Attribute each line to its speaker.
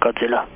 Speaker 1: Godzilla.